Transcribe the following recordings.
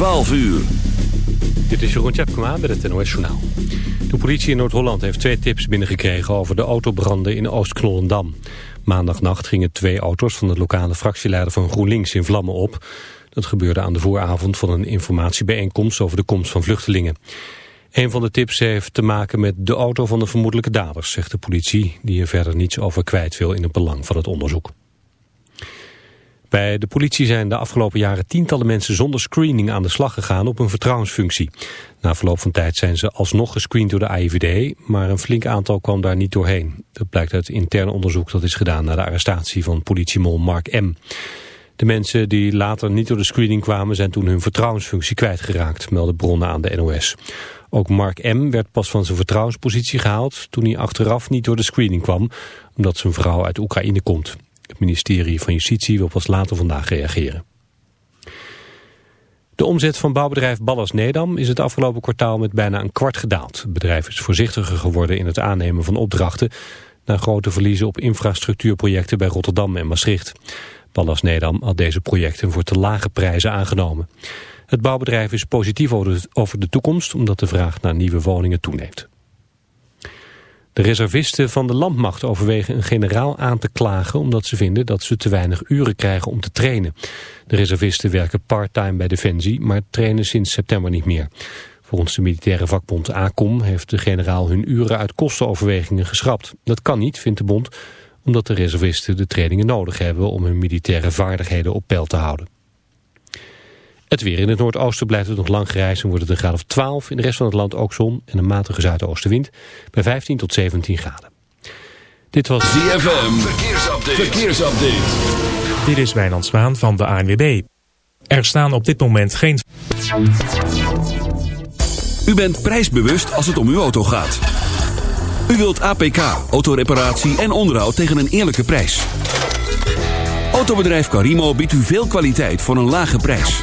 12 uur. Dit is Jeroen Tjepkema met het NOS Journaal. De politie in Noord-Holland heeft twee tips binnengekregen over de autobranden in Oost-Knollendam. Maandagnacht gingen twee auto's van de lokale fractieleider van GroenLinks in vlammen op. Dat gebeurde aan de vooravond van een informatiebijeenkomst over de komst van vluchtelingen. Een van de tips heeft te maken met de auto van de vermoedelijke daders, zegt de politie, die er verder niets over kwijt wil in het belang van het onderzoek. Bij de politie zijn de afgelopen jaren tientallen mensen zonder screening aan de slag gegaan op een vertrouwensfunctie. Na verloop van tijd zijn ze alsnog gescreend door de AIVD, maar een flink aantal kwam daar niet doorheen. Dat blijkt uit intern onderzoek dat is gedaan na de arrestatie van politiemol Mark M. De mensen die later niet door de screening kwamen zijn toen hun vertrouwensfunctie kwijtgeraakt, melden bronnen aan de NOS. Ook Mark M. werd pas van zijn vertrouwenspositie gehaald toen hij achteraf niet door de screening kwam, omdat zijn vrouw uit Oekraïne komt. Het ministerie van Justitie wil pas later vandaag reageren. De omzet van bouwbedrijf Ballas Nedam is het afgelopen kwartaal met bijna een kwart gedaald. Het bedrijf is voorzichtiger geworden in het aannemen van opdrachten... na grote verliezen op infrastructuurprojecten bij Rotterdam en Maastricht. Ballas Nedam had deze projecten voor te lage prijzen aangenomen. Het bouwbedrijf is positief over de toekomst omdat de vraag naar nieuwe woningen toeneemt. De reservisten van de landmacht overwegen een generaal aan te klagen... omdat ze vinden dat ze te weinig uren krijgen om te trainen. De reservisten werken part-time bij Defensie... maar trainen sinds september niet meer. Volgens de militaire vakbond ACOM heeft de generaal hun uren uit kostenoverwegingen geschrapt. Dat kan niet, vindt de bond, omdat de reservisten de trainingen nodig hebben... om hun militaire vaardigheden op peil te houden. Het weer in het noordoosten blijft het nog lang grijs en wordt het een graad of 12. In de rest van het land ook zon en een matige zuidoostenwind bij 15 tot 17 graden. Dit was ZFM. Verkeersupdate. Verkeersupdate. Dit is Wijnand Zwaan van de ANWB. Er staan op dit moment geen... U bent prijsbewust als het om uw auto gaat. U wilt APK, autoreparatie en onderhoud tegen een eerlijke prijs. Autobedrijf Carimo biedt u veel kwaliteit voor een lage prijs.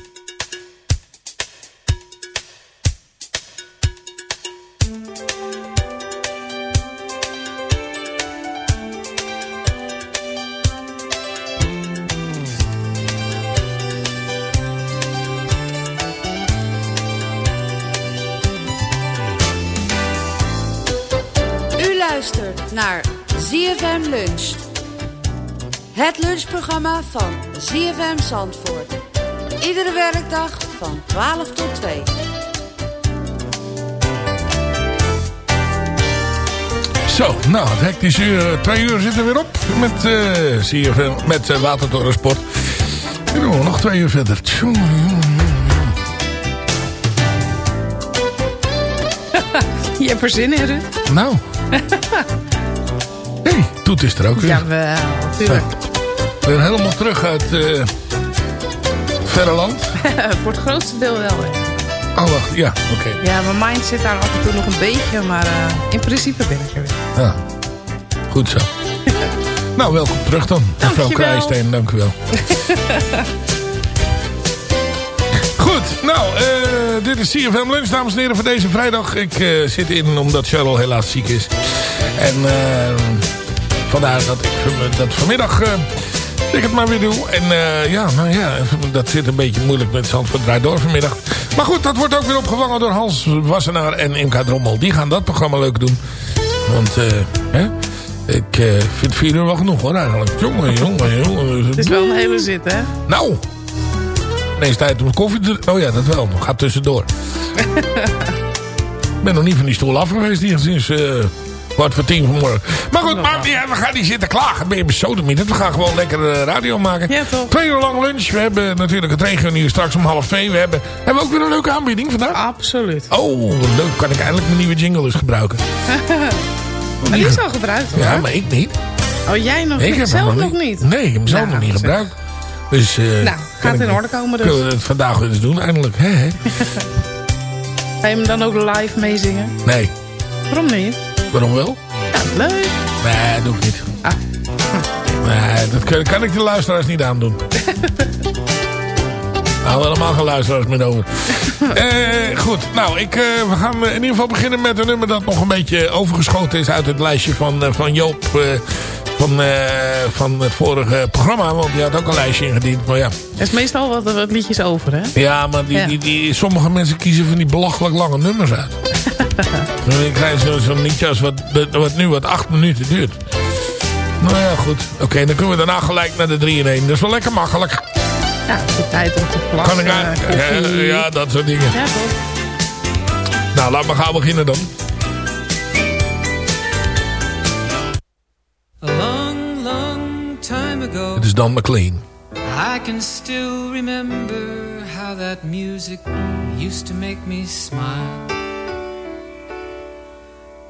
Het lunchprogramma van ZFM Zandvoort. Iedere werkdag van 12 tot 2. Zo, nou, het hectische uur, twee uur zitten weer op met, eh CFM, met uh, Watertorensport. En dan doen we nog twee uur verder. Je hebt er zin in, Ruud? Nou. Hé, hey, Toet is er ook weer. Jawel, natuurlijk. Weer helemaal terug uit eh verre land. Voor het grootste deel wel, hè. Oh, wacht, ja, oké. Ja, mijn mind zit daar af en toe nog een beetje, maar eh, in principe ben ik er weer. Ja. Goed zo. nou, welkom terug dan, mevrouw. Krijsteen. Dank u wel. dit is CFM Lunch, dames en heren, voor deze vrijdag. Ik eh, zit in omdat Cheryl helaas ziek is. En eh, vandaar dat ik dat vanmiddag eh, ik het maar weer doe. En eh, ja, nou ja, dat zit een beetje moeilijk met Zandvoort Draait Door vanmiddag. Maar goed, dat wordt ook weer opgevangen door Hans Wassenaar en Imka Drommel. Die gaan dat programma leuk doen. Want, eh, hè? Ik eh, vind vier uur wel genoeg hoor eigenlijk. Jongen, jongen, jongen. Het is wel een hele zit, hè? Nou, ineens tijd om koffie te... Oh ja, dat wel. Gaat tussendoor. Ik ben nog niet van die stoel af geweest hier sinds kwart voor tien vanmorgen. Maar goed, maar, ja, we gaan niet zitten klagen. Ben je besodemieterd? We gaan gewoon lekker eh, radio maken. Ja, toch? Twee uur lang lunch. We hebben natuurlijk het regio straks om half twee. We hebben, hebben we ook weer een leuke aanbieding vandaag. Absoluut. Oh, leuk. Kan ik eindelijk mijn nieuwe jingle eens gebruiken. Maar die is al gebruikt, hoor. Ja, maar ik niet. Oh, jij nog Ik niet? heb Zelf nog niet? Nee, ik heb hem zelf Nou, nog niet zeg. gebruikt. Dus, eh, Nou, gaat ik- in orde komen dus. Kunnen we het vandaag eens doen, eindelijk. Hè? Ga je hem dan ook live meezingen? Nee, Waarom niet? Waarom wel? Ja, leuk. Nee, dat doe ik niet. Ah. Nee, dat kan, kan ik de luisteraars niet aandoen. Nou, helemaal geen luisteraars meer over. Eh, goed, nou, ik, eh, we gaan in ieder geval beginnen met een nummer dat nog een beetje overgeschoten is uit het lijstje van, eh, van Joop eh, van, van het vorige programma. Want die had ook een lijstje ingediend, maar ja. Er is meestal wat, wat liedjes over, hè? Ja, maar die, Ja. Die, die, sommige mensen kiezen van die belachelijk lange nummers uit. Dan krijg zo'n liedje als wat, wat nu wat acht minuten duurt. Nou ja, goed. Oké, dan kunnen we daarna gelijk naar de 3 in 1. Dat is wel lekker makkelijk. Ja, de tijd om te plassen. Kan ik aan-. Eh, ja, dat soort dingen. Ja, toch? Nou, laat maar gaan beginnen dan. A long, long time ago, Het is Dan McLean. I can still remember how that music used to make me smile.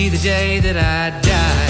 Be the day that I die.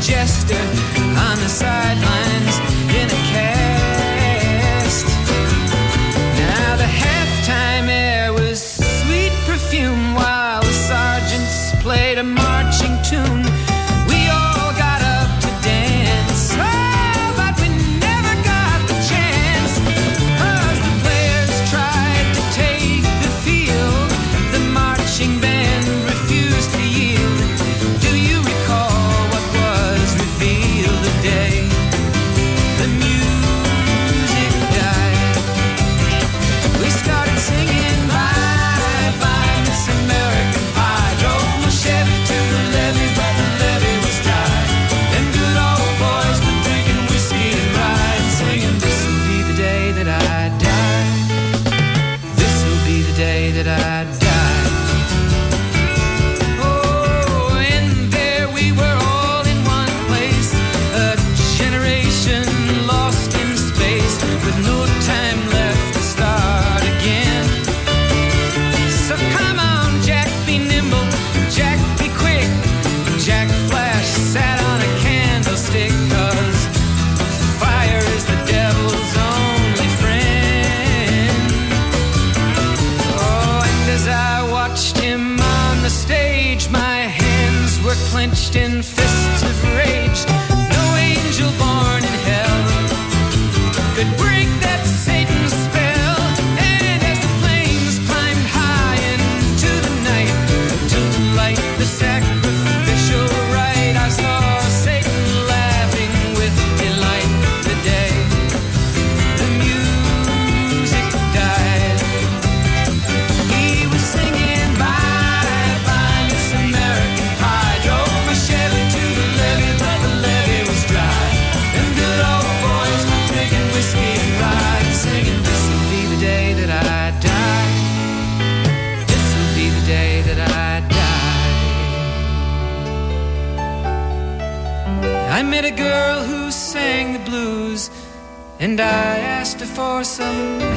Jester on the sidelines.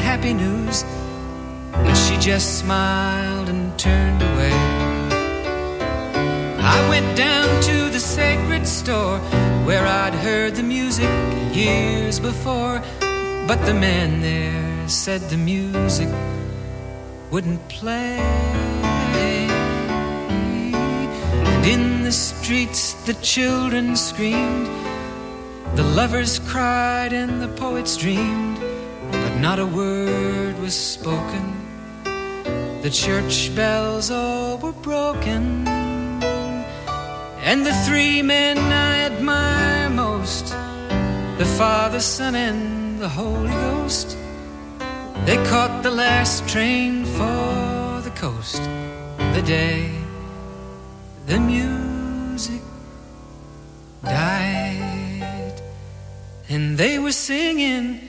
happy news, but she just smiled and turned away. I went down to the sacred store where I'd heard the music years before, but the man there said the music wouldn't play. And in the streets, the children screamed, the lovers cried, and the poets dreamed not a word was spoken. The church bells all were broken. And the three men I admire most the Father, Son, and the Holy Ghost they caught the last train for the coast. The day the music died, and they were singing.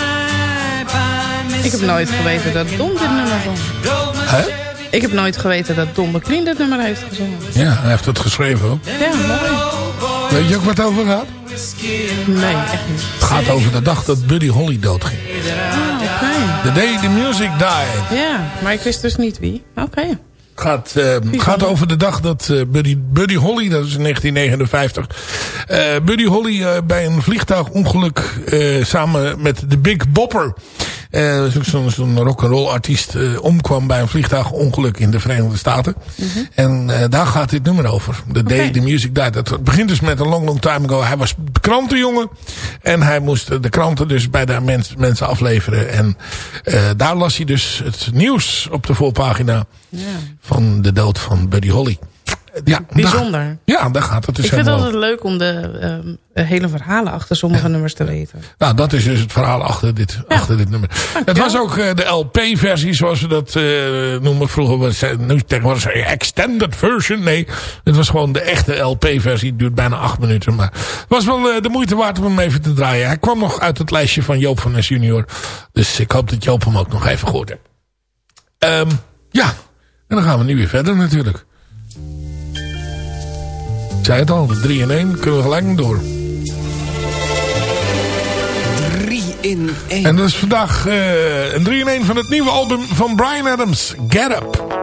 Ik heb nooit geweten dat Don dit nummer zong. Hè? Ik heb nooit geweten dat Don McLean dit nummer heeft gezongen. Ja, hij heeft het geschreven ook. Ja, mooi. Weet je ook wat het over gaat? Nee, echt niet. Het gaat over de dag dat Buddy Holly doodging. Ah, oké. The day the music died. Ja, maar ik wist dus niet wie. Oké. Ehm, het Gaat, gaat over de dag dat eh, Buddy, Buddy Holly, dat is in 1959, eh, Buddy Holly eh, bij een vliegtuigongeluk samen met de Big Bopper eh, dat ook zo'n zo'n rock'n'roll artiest, eh, omkwam bij een vliegtuigongeluk in de Verenigde Staten. En eh, daar gaat dit nummer over. The Day the Music Died. Het begint dus met een long, long time ago. Hij was krantenjongen. En hij moest de kranten dus bij de mens, mensen afleveren. En eh, daar las hij dus het nieuws op de voorpagina Ja. van de dood van Buddy Holly. Ja, Bijzonder. Daar, ja, daar gaat het dus ik vind het altijd leuk om de ehm, hele verhalen achter sommige nummers te weten. Nou, dat is dus het verhaal achter dit, achter dit nummer. Het was ook eh, de LP-versie, zoals we dat eh, noemen. Vroeger was nu tegenwoordig zei extended version. Nee, het was gewoon de echte LP-versie. Het duurt bijna acht minuten. Maar het was wel eh, de moeite waard om hem even te draaien. Hij kwam nog uit het lijstje van Joop van Nes junior. Dus ik hoop dat Joop hem ook nog even gehoord hebt. Ehm, ja, en dan gaan we nu weer verder natuurlijk. Ik zei het al, de 3 in 1 kunnen we gelijk door. 3 in 1. En dat is vandaag eh, een 3 in 1 van het nieuwe album van Brian Adams, Get Up.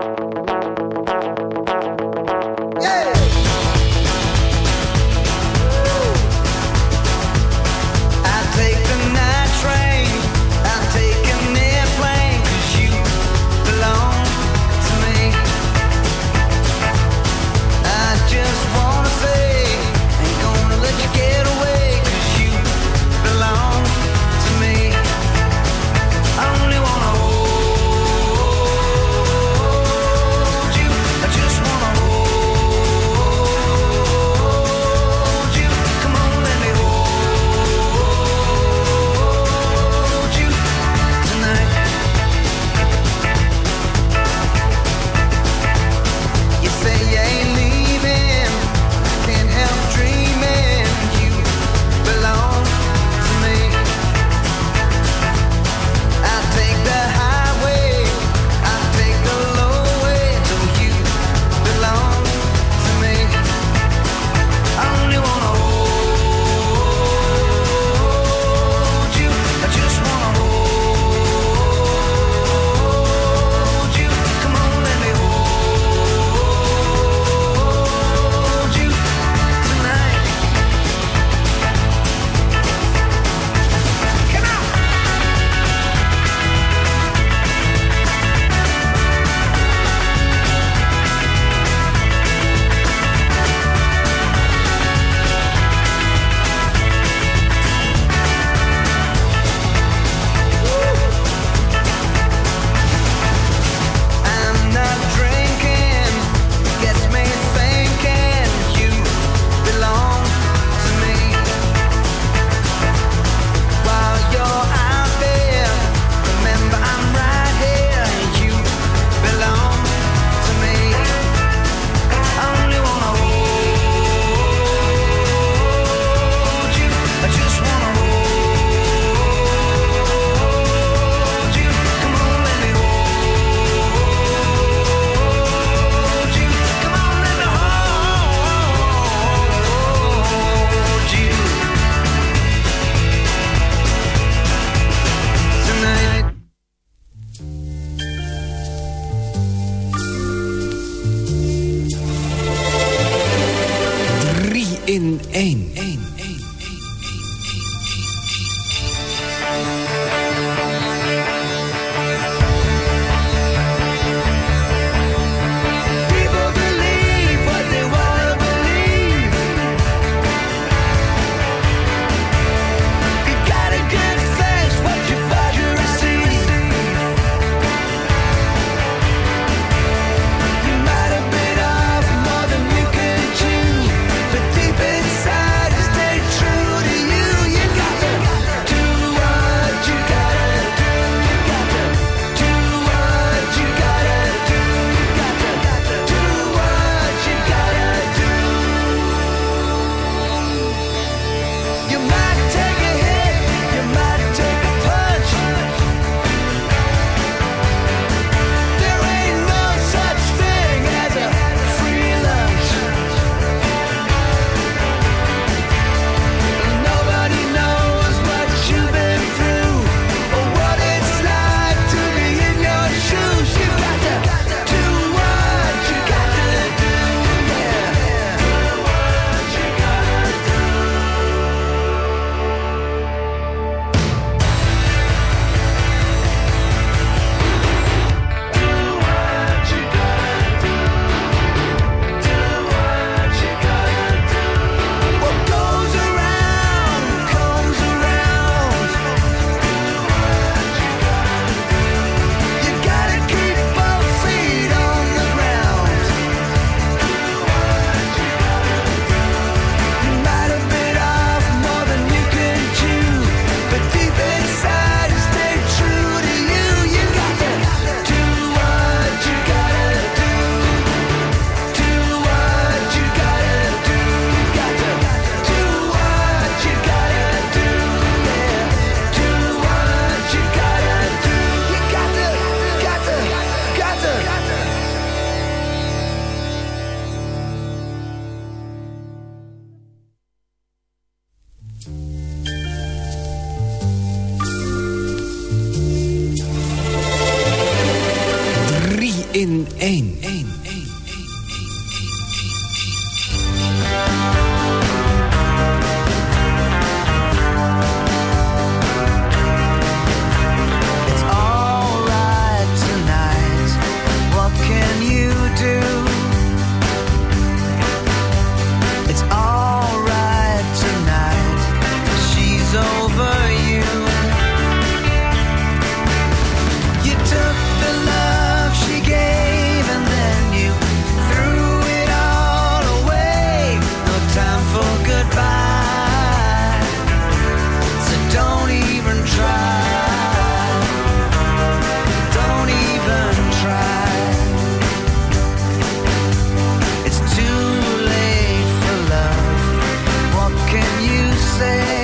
say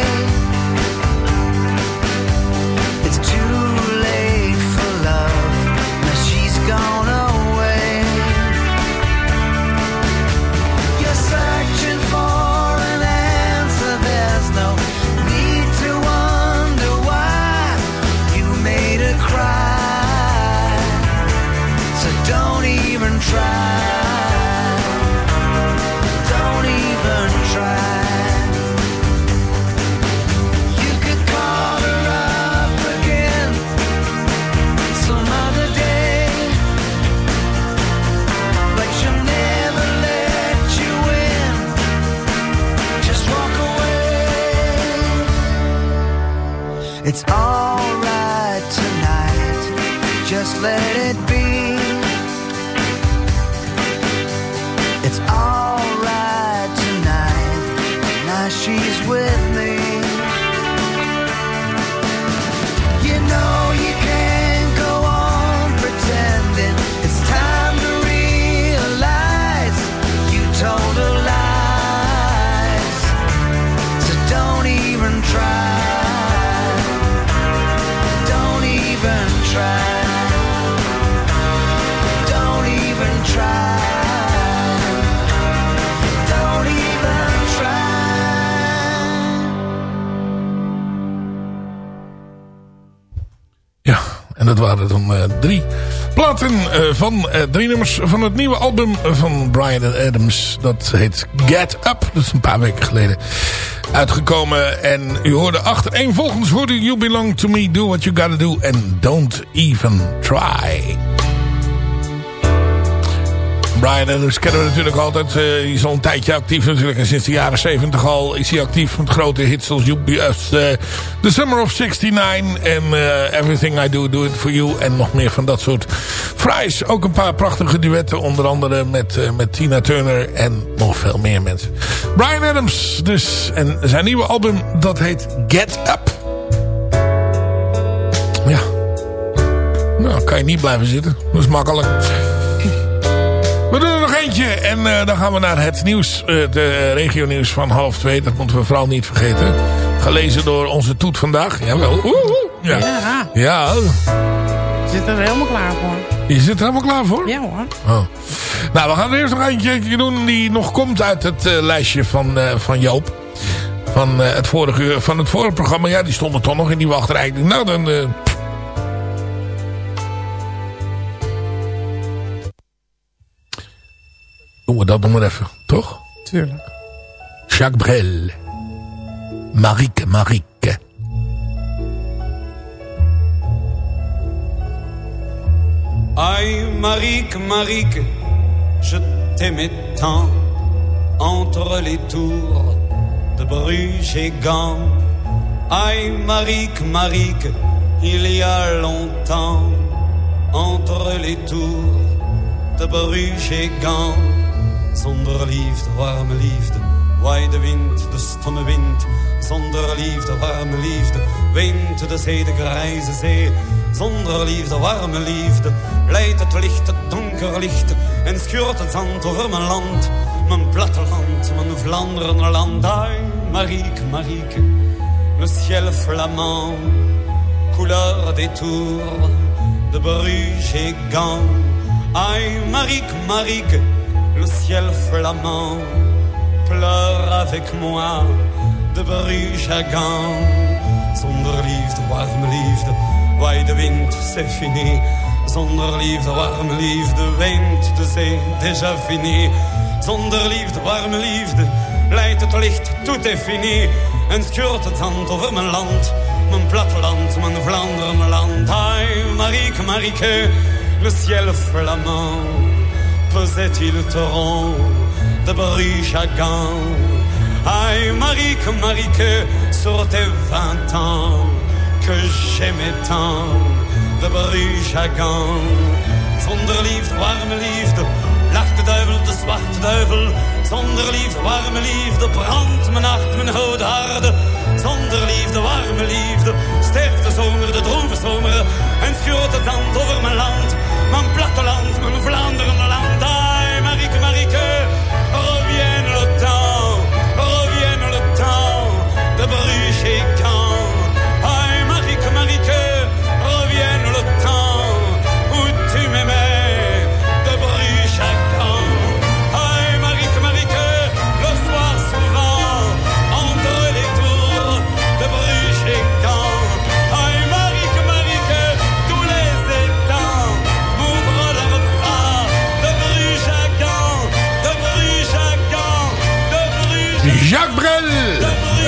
eh, drie nummers van het nieuwe album van Brian Adams. Dat heet Get Up. Dat is een paar weken geleden uitgekomen. En u hoorde achtereenvolgens hoorde You Belong To Me, Do What You Gotta Do and Don't Even Try. Brian Adams kennen we natuurlijk altijd. eh, hij is al een tijdje actief natuurlijk. En sinds de jaren 70 al is hij actief met grote hits zoals eh, The Summer of 69 en eh, Everything I Do, Do It For You. En nog meer van dat soort fries. Ook een paar prachtige duetten. Onder andere met, met Tina Turner en nog veel meer mensen. Brian Adams dus. En zijn nieuwe album dat heet Get Up. Ja. Nou, kan je niet blijven zitten. Dat is makkelijk. Er eentje en eh, dan gaan we naar het nieuws, uh, de regio nieuws van half twee. Dat moeten we vooral niet vergeten. Gelezen door onze toet vandaag. Jawel. Oeh, oeh. Ja. Ja. ja. Zit er helemaal klaar voor. Je zit er helemaal klaar voor? Ja hoor. Oh. Nou, we gaan er eerst nog eentje doen die nog komt uit het eh, lijstje van, van Joop. Van, het vorige, van het vorige programma. Ja, die stonden toch nog in die wachtrij. Nou, dan... Doen we dat nog maar even, toch? Tuurlijk. Jacques Brel. Marieke, Marieke. Aïe, Marique, Marique, je t'aimais tant entre les tours de Bruges et Gand. Aïe, Marique, Marique, il y a longtemps entre les tours de Bruges et Gand. Zonder liefde, warme liefde, waai de wind, de stomme wind. Zonder liefde, warme liefde, wint de zee, de grijze zee. Zonder liefde, warme liefde, leidt het licht, het donker licht. En schuurt het zand over mijn land, mijn platteland, mijn Vlaanderenland. Ai, Marieke, Marieke, le ciel flamand, couleur des tours de Bruges et Gand. Aïe, Marique, Marique, le ciel flamand pleure avec moi de Bruges à Gand. Zonder liefde, warme liefde, waai de wind, c'est fini. Zonder liefde, warme liefde, wint de zee, déjà fini. Zonder liefde, warme liefde, leidt het licht, tout est fini. En scheurt het zand over mijn land, mijn platteland, mijn Vlaanderenland. Ai, Marieke, Marieke, le ciel flamand, pesait-il torrent de à Gand. Aïe, Marique, Marique, sur tes vingt ans, que j'aimais tant, de Gand. Zonder liefde, warme liefde, lacht de duivel, de zwarte duivel. Zonder liefde, warme liefde, brandt mijn hart, mijn oude harde. Zonder liefde, warme liefde, sterft de zomer, de droeve zomer. En schuurt het zand over mijn land, mijn platteland, mijn Vlaanderenland. Aïe, Bruges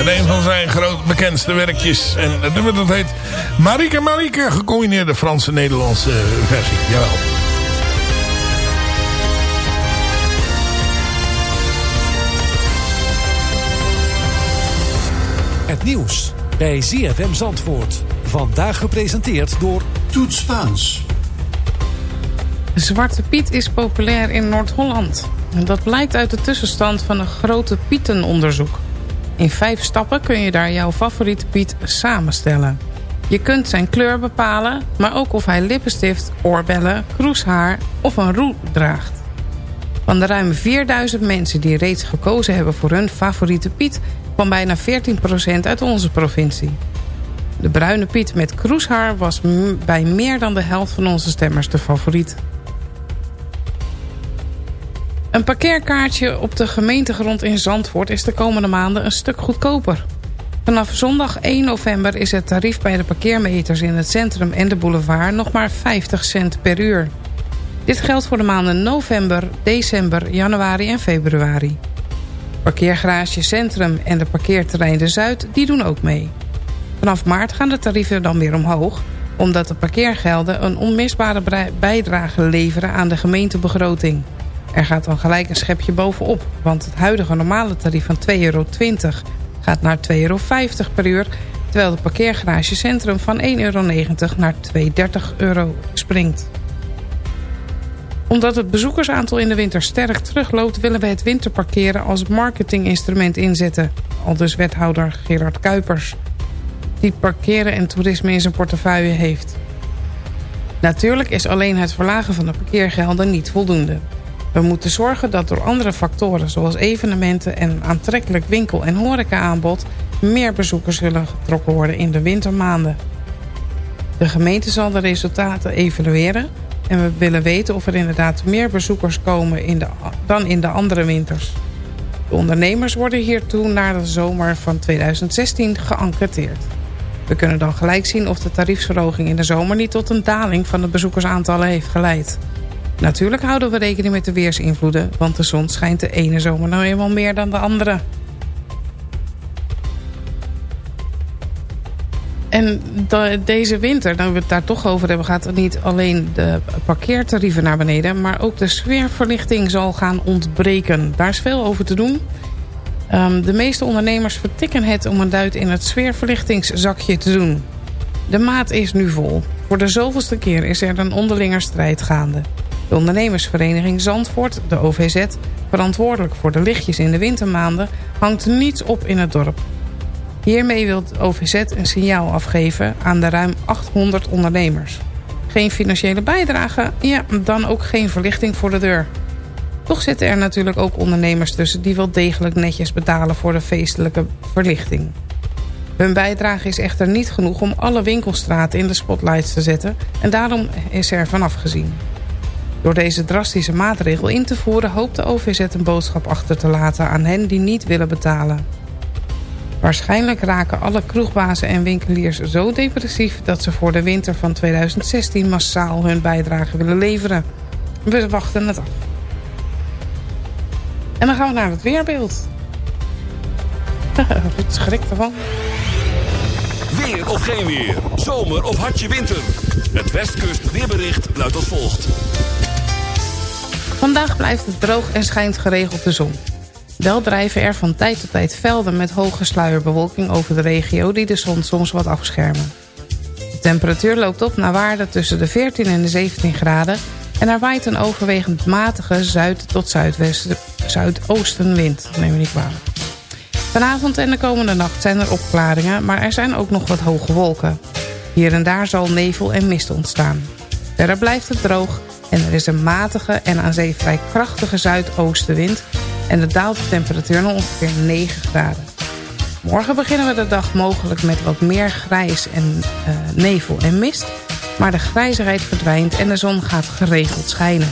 En een van zijn groot bekendste werkjes. En het nummer dat heet Marieke Marieke. Gecombineerde Franse-Nederlandse versie. Jawel. Het nieuws bij ZFM Zandvoort. Vandaag gepresenteerd door Toets Spaans. Zwarte Piet is populair in Noord-Holland. En Dat blijkt uit de tussenstand van een grote Pietenonderzoek. In vijf stappen kun je daar jouw favoriete Piet samenstellen. Je kunt zijn kleur bepalen, maar ook of hij lippenstift, oorbellen, kroeshaar of een roe draagt. Van de ruim 4000 mensen die reeds gekozen hebben voor hun favoriete Piet... kwam bijna 14% uit onze provincie. De bruine Piet met kroeshaar was bij meer dan de helft van onze stemmers de favoriet. Een parkeerkaartje op de gemeentegrond in Zandvoort is de komende maanden een stuk goedkoper. Vanaf zondag 1 november is het tarief bij de parkeermeters in het centrum en de boulevard nog maar 50 cent per uur. Dit geldt voor de maanden november, december, januari en februari. Parkeergarage Centrum en de parkeerterrein De Zuid die doen ook mee. Vanaf maart gaan de tarieven dan weer omhoog... omdat de parkeergelden een onmisbare bijdrage leveren aan de gemeentebegroting. Er gaat dan gelijk een schepje bovenop... want het huidige normale tarief van 2,20 euro gaat naar 2,50 euro per uur... terwijl de parkeergarage Centrum van 1,90 euro naar 2,30 euro springt omdat het bezoekersaantal in de winter sterk terugloopt... willen we het winterparkeren als marketinginstrument inzetten. Aldus wethouder Gerard Kuipers. Die parkeren en toerisme in zijn portefeuille heeft. Natuurlijk is alleen het verlagen van de parkeergelden niet voldoende. We moeten zorgen dat door andere factoren zoals evenementen... en aantrekkelijk winkel- en horecaaanbod... meer bezoekers zullen getrokken worden in de wintermaanden. De gemeente zal de resultaten evalueren... en we willen weten of er inderdaad meer bezoekers komen in de, dan in de andere winters. De ondernemers worden hiertoe naar de zomer van 2016 geënquêteerd. We kunnen dan gelijk zien of de tariefsverhoging in de zomer niet tot een daling van de bezoekersaantallen heeft geleid. Natuurlijk houden we rekening met de weersinvloeden, want de zon schijnt de ene zomer nou eenmaal meer dan de andere. En de- deze winter, nou we het daar toch over hebben... gaat niet alleen de parkeertarieven naar beneden... maar ook de sfeerverlichting zal gaan ontbreken. Daar is veel over te doen. Ehm, de meeste ondernemers vertikken het om een duit in het sfeerverlichtingszakje te doen. De maat is nu vol. Voor de zoveelste keer is er een onderlinger strijd gaande. De ondernemersvereniging Zandvoort, de OVZ... verantwoordelijk voor de lichtjes in de wintermaanden... hangt niets op in het dorp. Hiermee wil het OVZ een signaal afgeven aan de ruim 800 ondernemers. Geen financiële bijdrage, ja, dan ook geen verlichting voor de deur. Toch zitten er natuurlijk ook ondernemers tussen... die wel degelijk netjes betalen voor de feestelijke verlichting. Hun bijdrage is echter niet genoeg om alle winkelstraten in de spotlights te zetten... en daarom is er van afgezien. Door deze drastische maatregel in te voeren... hoopt de OVZ een boodschap achter te laten aan hen die niet willen betalen. Waarschijnlijk raken alle kroegbazen en winkeliers zo depressief... dat ze voor de winter van 2016 massaal hun bijdrage willen leveren. We wachten het af. En dan gaan we naar het weerbeeld. Ruud schrikt ervan. Weer of geen weer. Zomer of hartje winter. Het Westkust weerbericht luidt als volgt. Vandaag blijft het droog en schijnt geregeld de zon. Wel drijven er van tijd tot tijd velden met hoge sluierbewolking over de regio... die de zon soms wat afschermen. De temperatuur loopt op naar waarde tussen de 14 en de 17 graden... en er waait een overwegend matige zuid- tot zuidoostenwind. Neem me niet. Vanavond en de komende nacht zijn er opklaringen... maar er zijn ook nog wat hoge wolken. Hier en daar zal nevel en mist ontstaan. Verder blijft het droog en er is een matige en aan zee vrij krachtige zuidoostenwind... en de daalt de temperatuur naar ongeveer 9 graden. Morgen beginnen we de dag mogelijk met wat meer grijs en eh, nevel en mist... maar de grijzigheid verdwijnt en de zon gaat geregeld schijnen.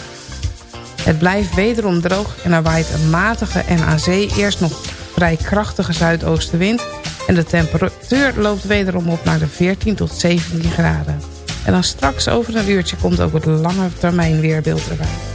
Het blijft wederom droog en er waait een matige en aan zee eerst nog vrij krachtige zuidoostenwind... en de temperatuur loopt wederom op naar de 14 tot 17 graden. En dan straks over een uurtje komt ook het lange termijn weerbeeld erbij.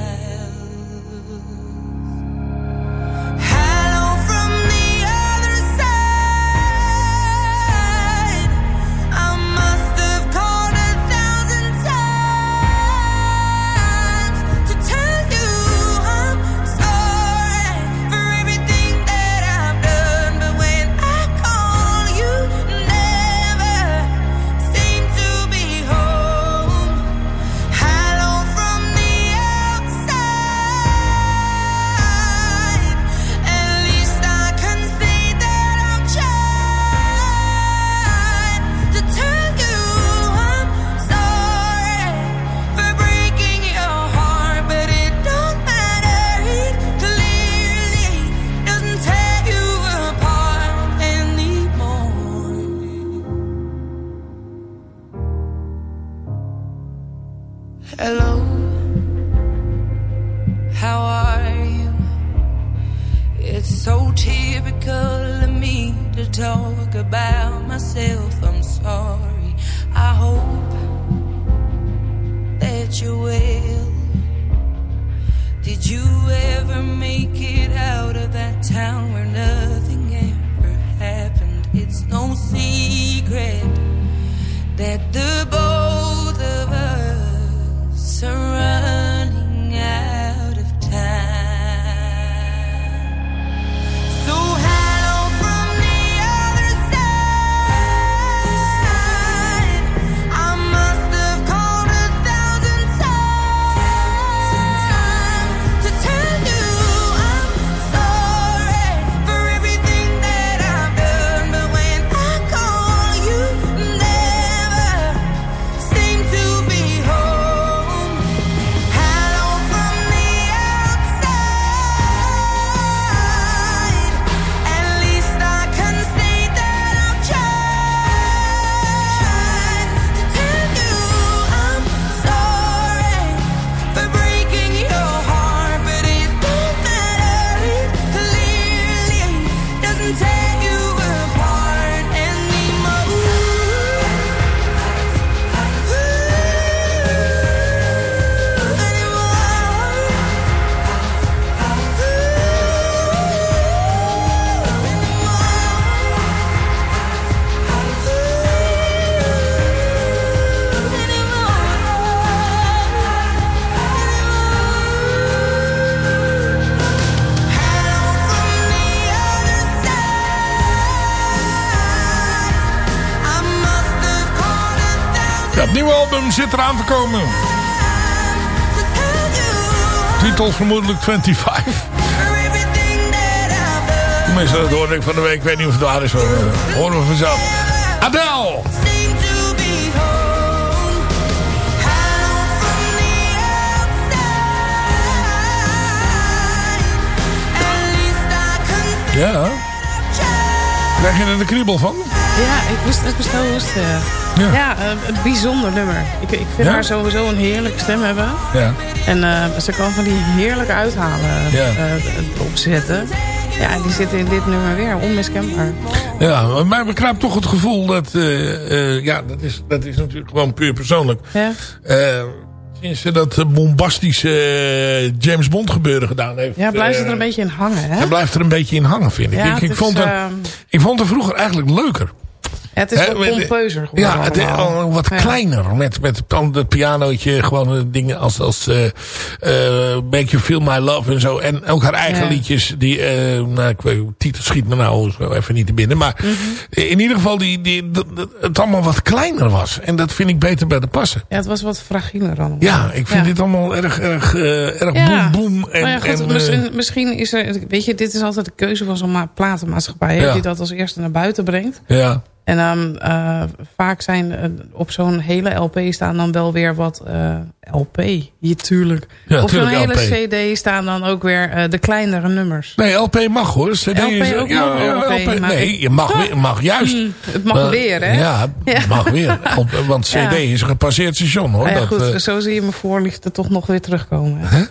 Album zit eraan te komen. Titel vermoedelijk 25. Tenminste, dat hoorde ik van de week. Ik weet niet of het waar is. hoor. Eh, Horen we vanzelf. Adele! Ja. Krijg je er de kriebel van? Ja, ik moest, ik moest wel hoesten. Ja. Ja, eh, een bijzonder nummer. Ik, ik vind Ja? haar sowieso een heerlijke stem hebben. Ja. En eh, ze kan van die heerlijke uithalen Ja. eh, opzetten. Ja, die zitten in dit nummer weer. Onmiskenbaar. Ja, maar ik krijg toch het gevoel dat... eh, ja, dat is, dat is natuurlijk gewoon puur persoonlijk. Ja. Sinds ze dat bombastische James Bond gebeuren gedaan heeft. Ja, blijft het eh, er een beetje in hangen, hè? Hij blijft er een beetje in hangen, vind ik. Ja, ik, het ik, vond haar, ehm, ik vond haar vroeger eigenlijk leuker. Het is wat met- pompeuzer geworden Ja, het is allemaal. al wat Ja. kleiner. Met, met dan het pianootje. Gewoon eh, dingen als, als eh, eh, Make You Feel My Love en zo. En ook haar eigen Ja. liedjes. Die, nou, ik weet, titel schiet me nou zo even niet te binnen. Maar Mhm. in ieder geval die, die, dat- het allemaal wat kleiner was. En dat vind ik beter bij de passen. Ja, het was wat fragieler allemaal. Ja, ik vind Ja. dit allemaal erg, erg, erg Ja. boem boem. En, goed, en, mis- misschien is er... Weet je, dit is altijd de keuze van zo'n ma- platenmaatschappij... hè, die dat als eerste naar buiten brengt. ja. En dan eh, vaak zijn eh, op zo'n hele LP staan dan wel weer wat... eh, LP, hier tuurlijk. Ja, op zo'n hele. CD staan dan ook weer de kleinere nummers. Nee, LP mag hoor. CD LP is, ook ja, nog, ja, LP, Nee, je mag, weer, mag juist. Hmm, het mag weer, hè? Ja, het mag weer. Want CD Ja. is een gepasseerd station hoor. Ja, dat, goed, zo zie je mijn voorliefde toch nog weer terugkomen. hè?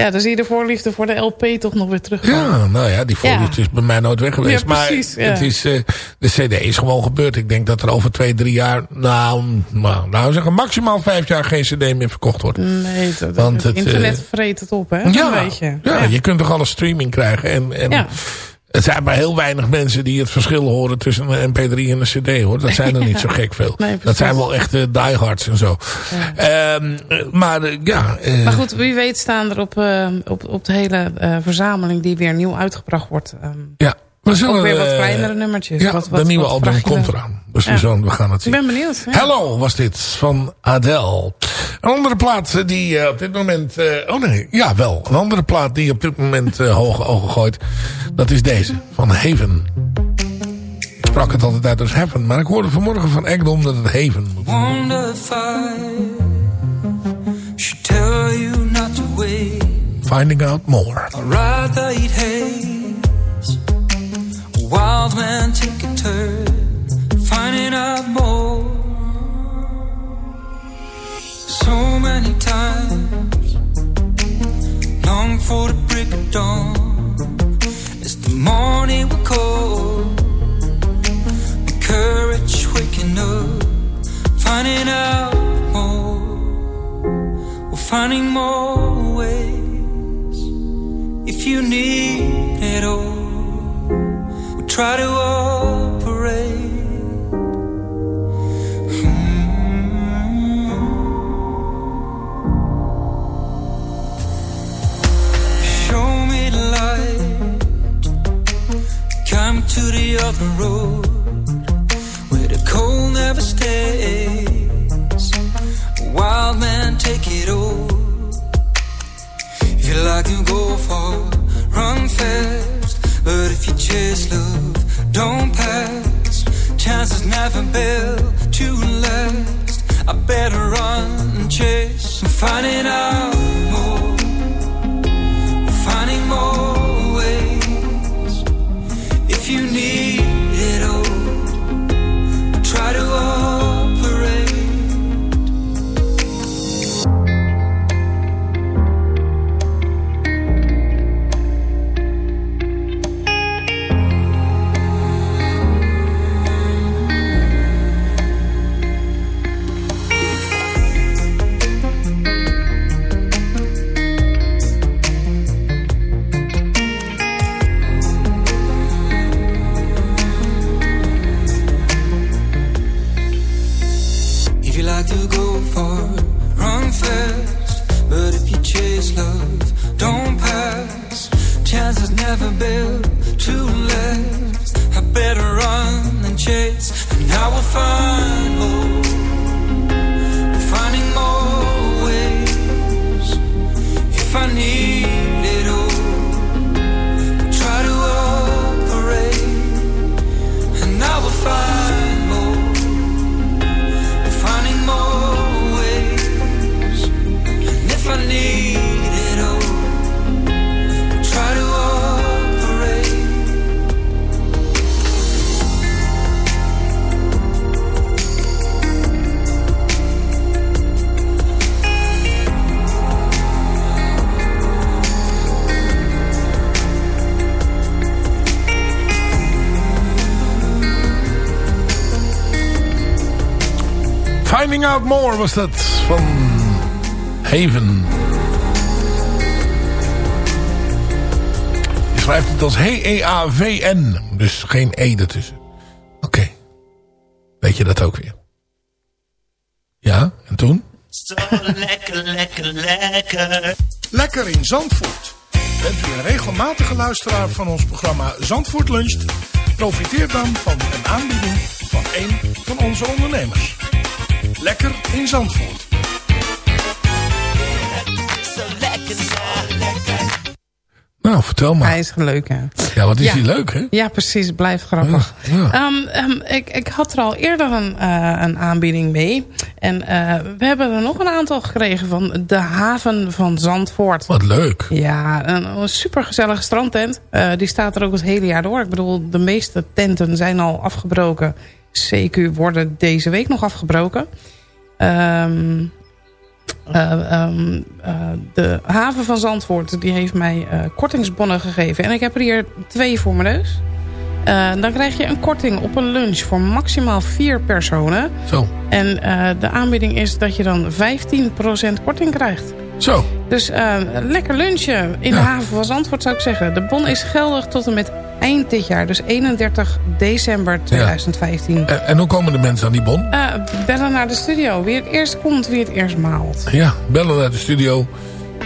Ja, dan zie je de voorliefde voor de LP toch nog weer terugkomen. ja, nou ja, die voorliefde is bij mij nooit weg geweest. Ja, precies, maar ja. het is, eh, de CD is gewoon gebeurd. Ik denk dat er over twee, drie jaar, nou, nou, nou zeggen maximaal vijf jaar geen CD meer verkocht wordt. Nee, dat, Want het, internet eh, vreet het op, hè? Ja, Een beetje. ja, je kunt toch alle streaming krijgen. En, en Ja. Het zijn maar heel weinig mensen die het verschil horen tussen een mp3 en een cd hoor. Dat zijn er niet zo gek veel. Nee, dat zijn wel echte diehards en zo. Ehm, eh, maar eh, ja... eh, Maar goed, wie weet staan er op, eh, op, op de hele eh, verzameling die weer nieuw uitgebracht wordt. ehm, ja, we zullen, ook weer wat eh, kleinere nummertjes. Ja, wat, wat, de nieuwe wat album komt eraan. Dus we, Ja. zullen, we gaan het Ik zien. ben benieuwd. ja. Hello was dit van Adele. Een andere plaat eh, die eh, op dit moment... eh, oh nee, ja wel. Een andere plaat die op dit moment hoge ogen gooit. Dat is deze, van Haven. Ik sprak het altijd uit als Heaven. Maar ik hoorde vanmorgen van Egdom dat het Haven moet. Wonder if I should tell you not to wait. Finding out more. Wild man take a turn, finding out more. So many times, long for the break of dawn. As the morning will call, my courage waking up, finding out more. We're finding more ways. If you need it all, try to operate. Hmm. Show me the light. Come to the other road where the cold never stays. Wild man, take it all. If you like to go far, run fast. But if you chase love, don't pass. Chances never built to last. I better run and chase. I'm finding out was dat van Haven. Je schrijft het als H-E-A-V-N. Dus geen E ertussen. Oké. weet je dat ook weer. Ja, en toen? Zo lekker, lekker, lekker. Lekker in Zandvoort. Bent u een regelmatige luisteraar van ons programma Zandvoort Luncht? Profiteer dan van een aanbieding van een van onze ondernemers. Lekker in Zandvoort. Nou, vertel maar. Hij is leuk, hè? Ja, wat is Ja. die leuk, hè? Ja, precies. Het blijft grappig. Ja. Ehm, ehm, ik, ik had er al eerder een, eh, een aanbieding mee. En eh, we hebben er nog een aantal gekregen van de haven van Zandvoort. Wat leuk. Ja, een, een supergezellige strandtent. Eh, die staat er ook het hele jaar door. Ik bedoel, de meeste tenten zijn al afgebroken. CQ worden deze week nog afgebroken. Eh, de haven van Zandvoort die heeft mij eh, kortingsbonnen gegeven. En ik heb er hier twee voor mijn neus. Dan krijg je een korting op een lunch voor maximaal vier personen. Zo. En de aanbieding is dat je dan 15% korting krijgt. Zo. Dus lekker lunchen in de haven van Zandvoort zou ik zeggen. De bon is geldig tot en met eind dit jaar. Dus 31 december 2015. En, en hoe komen de mensen aan die bon? Eh, bellen naar de studio. Wie het eerst komt, wie het eerst maalt. Ja, bellen naar de studio.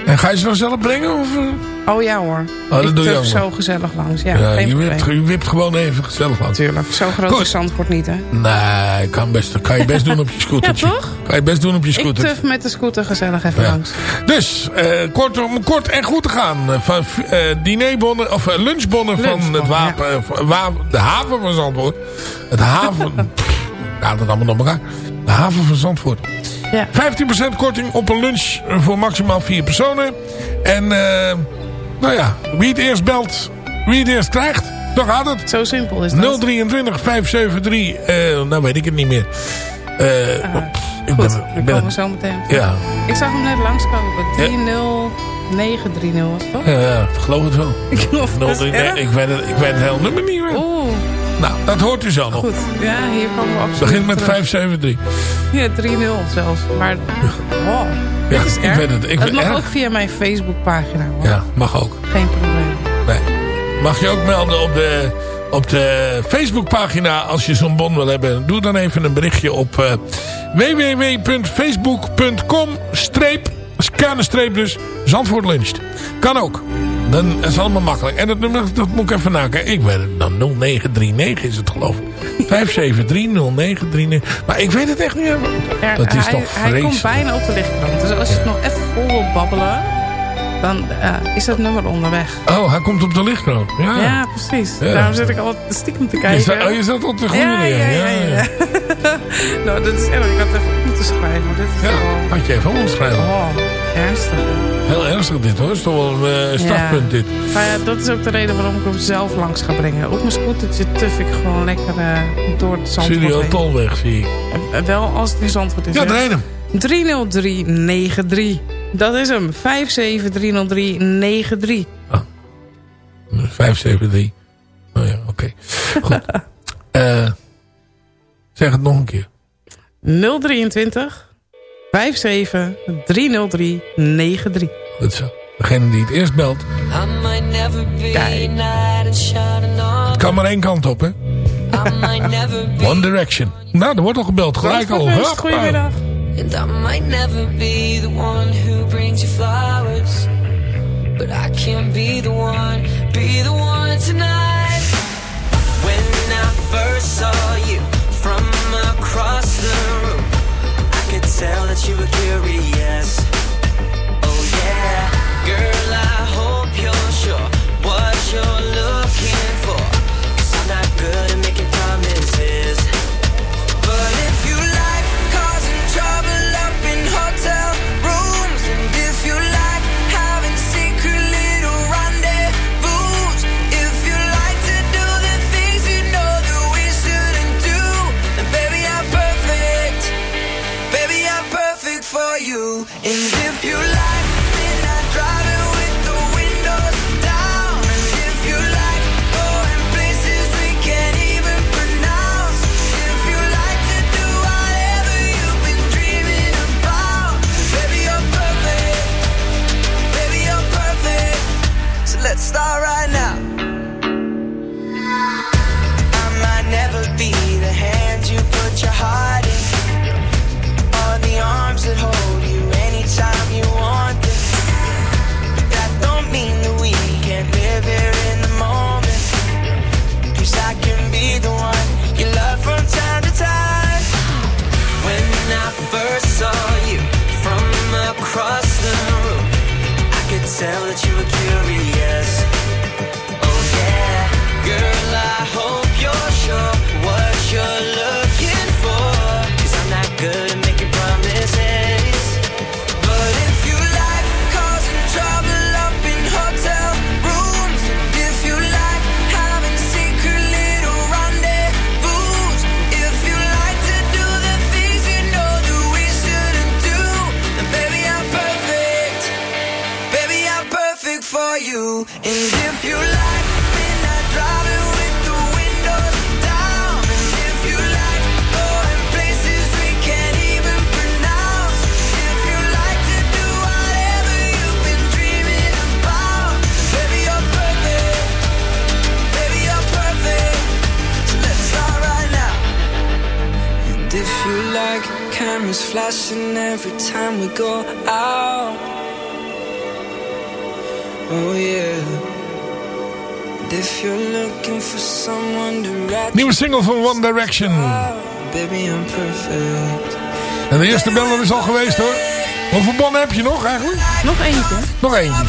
En ga je ze dan zelf brengen? Of, eh? Oh ja hoor. dat ik doe je zo gezellig langs. Ja, je, wipt, je wipt gewoon even gezellig aan. Tuurlijk. Zo groot Goed. is Zandvoort niet, hè? Nee, kan, best, kan je best doen op je scootertje. Ja, toch? Kan je best doen op je Ik scooter. tuf met de scooter gezellig even Ja. langs. Dus, eh, kort, om kort en goed te gaan. eh, Van dinerbonnen, of lunchbonnen van het wapen, wa- de haven van Zandvoort. Het haven, ja, dat allemaal door elkaar. De haven van Zandvoort. Ja. 15% korting op een lunch voor maximaal vier personen. En, eh, nou ja, wie het eerst belt, wie het eerst krijgt. Zo gaat het. Zo simpel is dat. 023 573, eh, nou weet ik het niet meer. Eh, ik Goed, ben, dan ik ben, komen we zo meteen. ja, Ik zag hem net langskomen. 30930 was het toch? Ja, geloof het wel. Ik geloof het 03, erg. nee, ik, weet het, ik weet het hele nummer niet meer. Oeh, Nou, dat hoort u zo nog. goed. Ja, hier komen we absoluut Begint met terug. 573. Ja, 3-0 zelfs. Maar, oh, Ja, dit is ik erg. weet het, ik dat mag erg. ook via mijn Facebookpagina. hoor. Ja, mag ook. Geen probleem. Nee. Mag je ook melden op de, op de Facebookpagina als je zo'n bon wil hebben. Doe dan even een berichtje op eh www.facebook.com streep, scanne streep dus, Zandvoort Luncht. Kan ook. Dan is het allemaal makkelijk. En dat nummer, dat moet ik even nakijken. Ik weet het, dan 0939 is het geloof ik. 5730939. Maar ik weet het echt niet. Dat is hij, toch hij komt vreselijk. bijna op de lichtkrant. Dus als je het nog even vol wil babbelen, dan eh, is dat nummer onderweg. Oh, hij komt op de lichtkroon. Ja. Ja, precies. Ja. Daarom zit ik al stiekem te kijken. Is dat, oh, je zat op de goede ja, ja, ja, nou, dat is erg. Ik had het even moeten schrijven. maar Dit is Ja, wel... had je even onderschrijven. Oh, ernstig. Heel ernstig dit hoor. is toch wel een eh, strafpunt dit. Maar ja, dat is ook de reden waarom ik hem zelf langs ga brengen. Op mijn scootertje tuf ik gewoon lekker eh, door het Zandvoort Studio. Tolweg zie ik. Wel als het in Zandvoort is. Ja, draai hem. 30393. Dat is hem. 5730393. 573. Oh ja, oké. Goed. Eh, zeg het nog een keer. 023 57 30393. Goed zo. Degene die het eerst belt. Armor. Het kan maar één kant op, hè. One Direction. Nou, er wordt al gebeld. Gelijk al. Goedemiddag. And I might never be the one who brings you flowers. But I can be the one, be the one tonight. When I first saw you from across the room, I could tell that you were curious. Oh yeah, girl, I hope you're sure what you're Nieuwe single van One Direction. baby I'm perfect. En de eerste beller is al geweest hoor. Hoeveel bonnen heb je nog eigenlijk? Nog eentje. Nog eentje.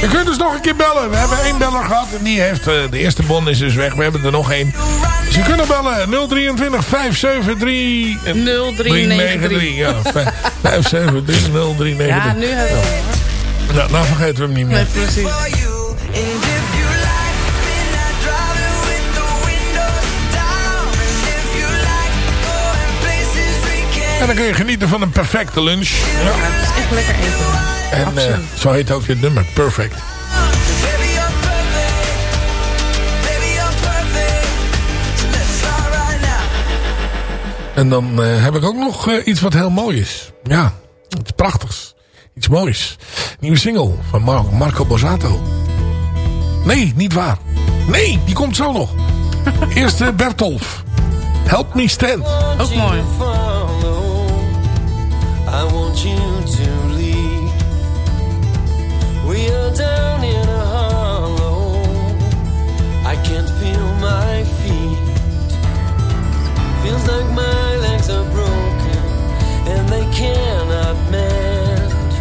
Je kunt dus nog een keer bellen. We hebben één beller gehad. En die heeft, eh, de eerste bon is dus weg. We hebben er nog één. Dus je kunt nog bellen. 023 573 eh, 0393. Ja, 573 0393. Ja, nu hebben we hem. Nou, nou vergeten we hem niet meer. Nee, precies. En dan kun je genieten van een perfecte lunch. Ja. Ja, het is echt lekker eten. En eh, zo heet ook dit nummer. Perfect. En dan eh, heb ik ook nog eh, iets wat heel mooi is. Ja, iets prachtigs. Iets moois. Nieuwe single van Mar- Marco Borsato. Nee, niet waar. Nee, die komt zo nog. Eerst Bertolf. Help Me Stand. Ook mooi. I want you to lead. We are down in a hollow. I can't feel my feet. Feels like my legs are broken and they cannot mend.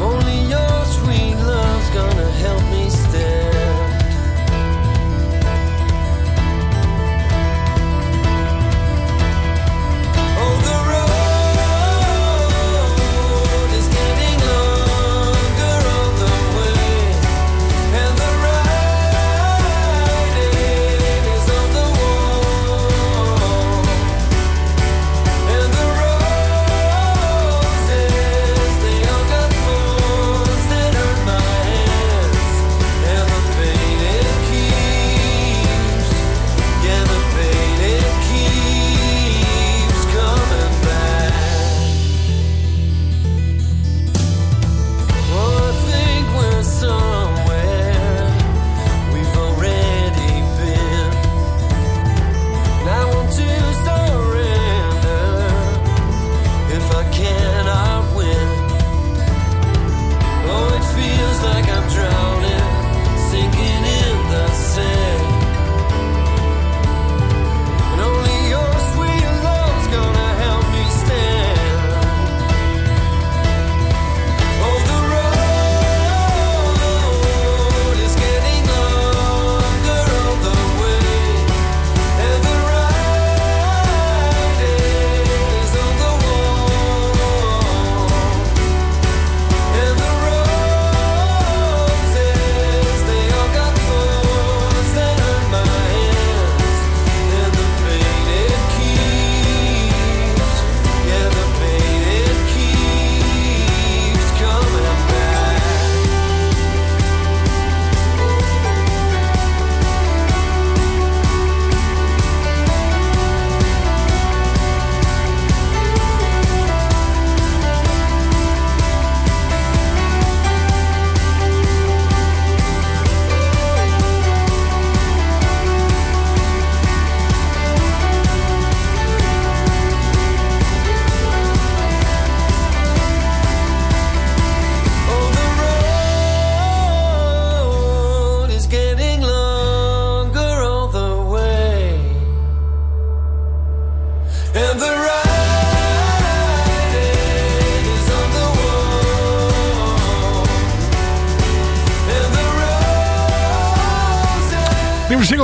Only your sweet love's gonna help me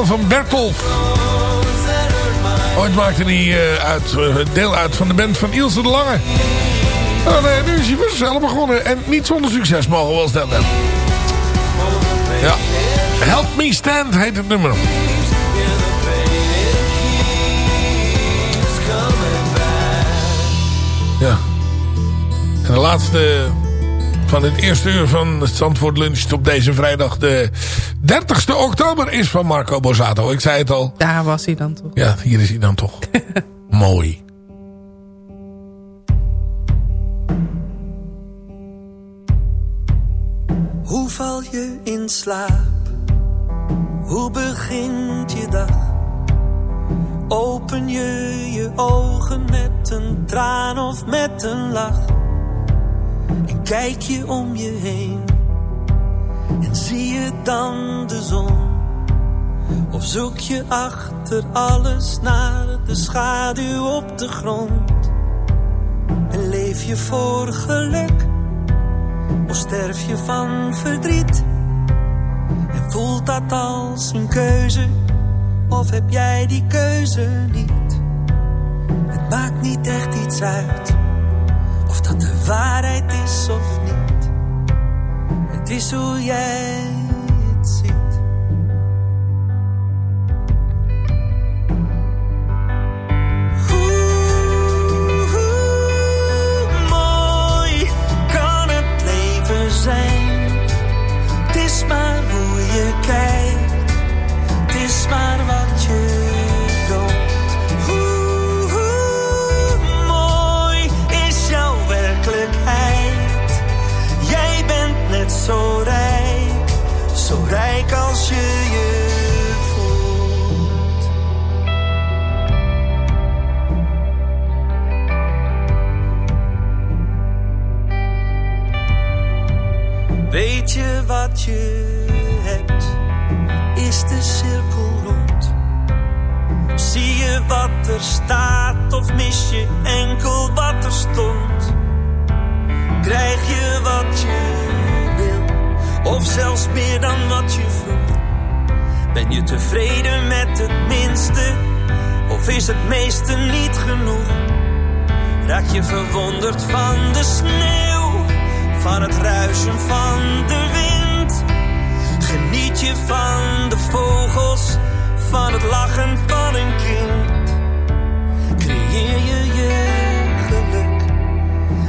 van Bertolf. Ooit maakte hij eh, uit, eh, deel uit van de band van Ilse de Lange. En eh, nu is hij voor zichzelf begonnen. En niet zonder succes mogen we wel stellen. Ja. Help Me Stand heet het nummer. Ja. En de laatste van het eerste uur van het Zandvoort Lunch op deze vrijdag. De 30ste oktober is van Marco Borsato. Ik zei het al. Daar was hij dan toch. Ja, hier is hij dan toch. Mooi. Hoe val je in slaap? Hoe begint je dag? Open je je ogen met een traan of met een lach? En kijk je om je heen en zie je dan de zon? Of zoek je achter alles naar de schaduw op de grond? En leef je voor geluk? Of sterf je van verdriet? En voelt dat als een keuze? Of heb jij die keuze niet? Het maakt niet echt iets uit Of dat de waarheid is of niet Het is hoe jij het ziet Hoe mooi kan het leven zijn? Het is maar hoe je kijkt, het is maar je hebt? Is de cirkel rond? Zie je wat er staat of mis je enkel wat er stond? Krijg je wat je wil of zelfs meer dan wat je vroeg? Ben je tevreden met het minste of is het meeste niet genoeg? Raak je verwonderd van de sneeuw, van het ruisen van de wind? Geniet je van de vogels, van het lachen van een kind? Creëer je je geluk,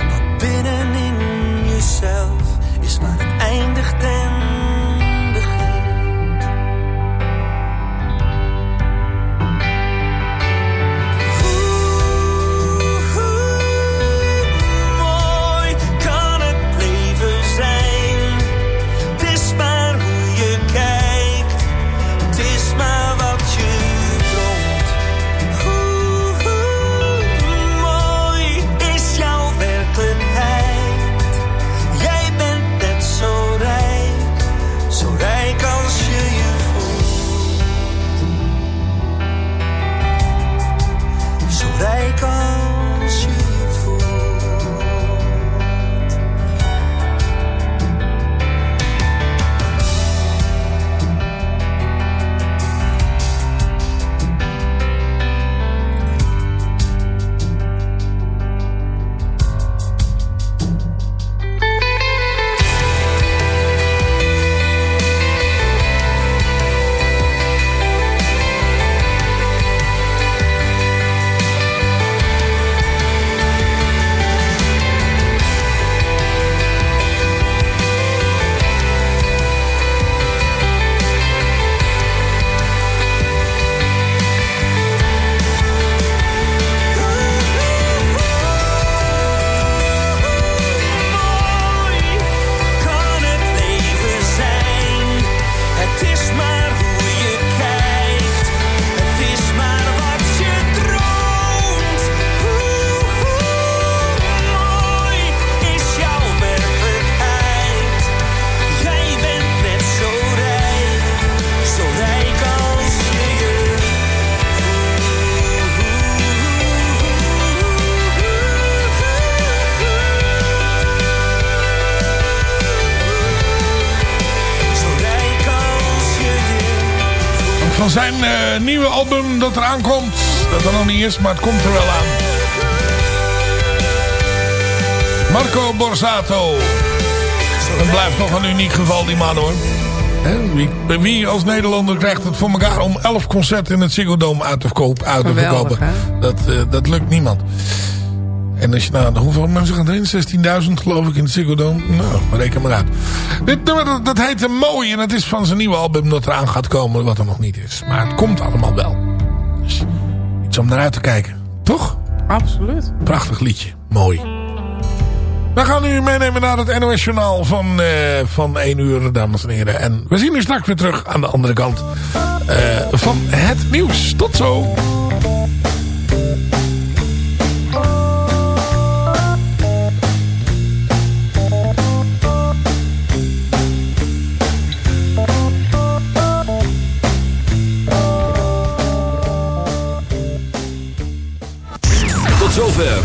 wat binnenin jezelf is waar het eindigt en Van zijn eh, nieuwe album dat eraan komt. Dat er nog niet is, maar het komt er wel aan. Marco Borsato. Het blijft nog een uniek geval, die man hoor. Wie, wie als Nederlander krijgt het voor elkaar om 11 concerten in het Ziggo Dome uit te, verkoop, uit te Geweldig, verkopen? Dat, eh, dat lukt niemand. En als je nou, hoeveel mensen gaan erin? 16.000 geloof ik in de Ziggo Dome. Nou, maar reken maar uit. Dit nummer, dat, dat heet hem Mooi. En het is van zijn nieuwe album dat eraan gaat komen. Wat er nog niet is. Maar het komt allemaal wel. Dus iets om naar uit te kijken. Toch? Absoluut. Prachtig liedje. Mooi. We gaan u meenemen naar het NOS Journaal van, eh, van 1 uur, dames en heren. En we zien u straks weer terug aan de andere kant eh, van het nieuws. Tot zo.